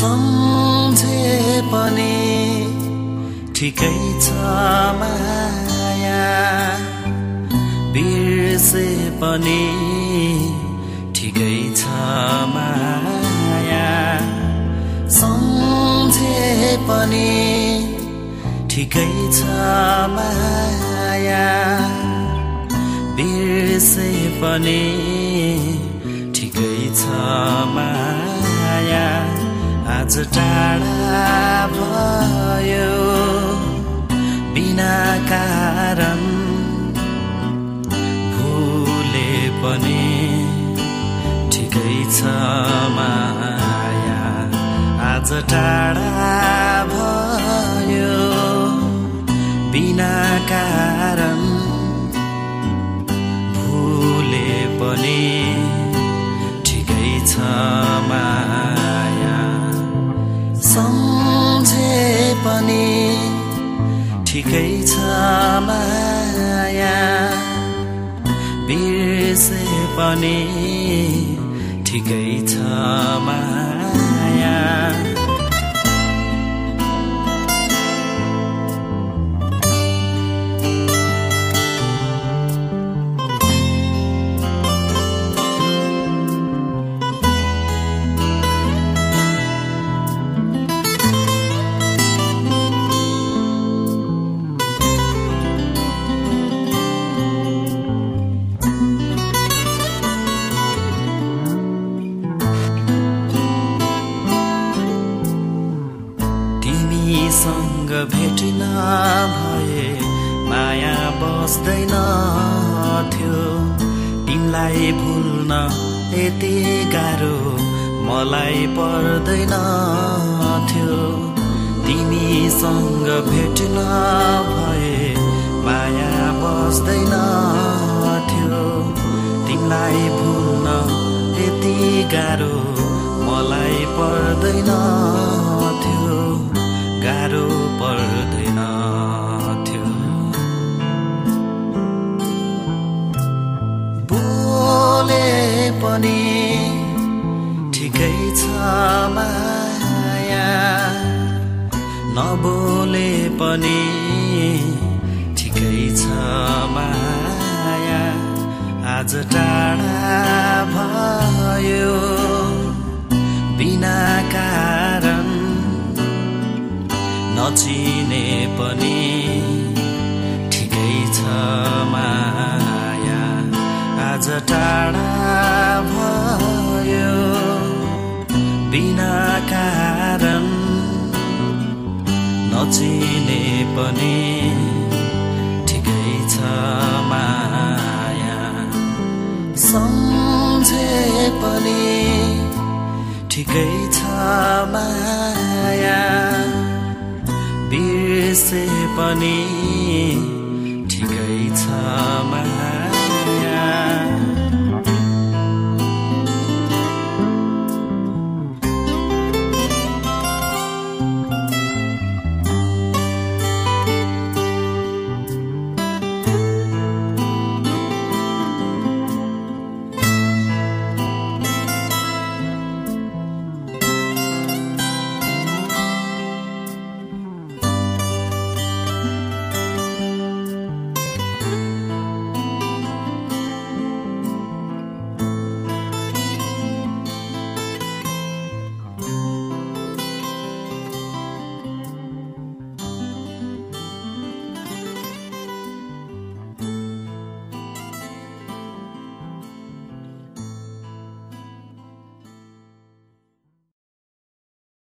جنیسے ٹھیک چیا جنی ٹھیک چیاسے ٹھیک چما بنا کار بھول ٹھیک آج ٹاڑا ٹھیک چیاسے ٹھیک چاریا بس تمہاری بھولنا یہ مل پڑ تم سنگ میا بچ تمہیں بھول یتی گا مل پڑ ٹھیک نبو ٹھیک چیا آج ٹاڑا بنا کار نچھنے ٹھیک چیا آج ٹاڑا نچ ٹھیک سنی ٹھیک چیاسے ٹھیک چ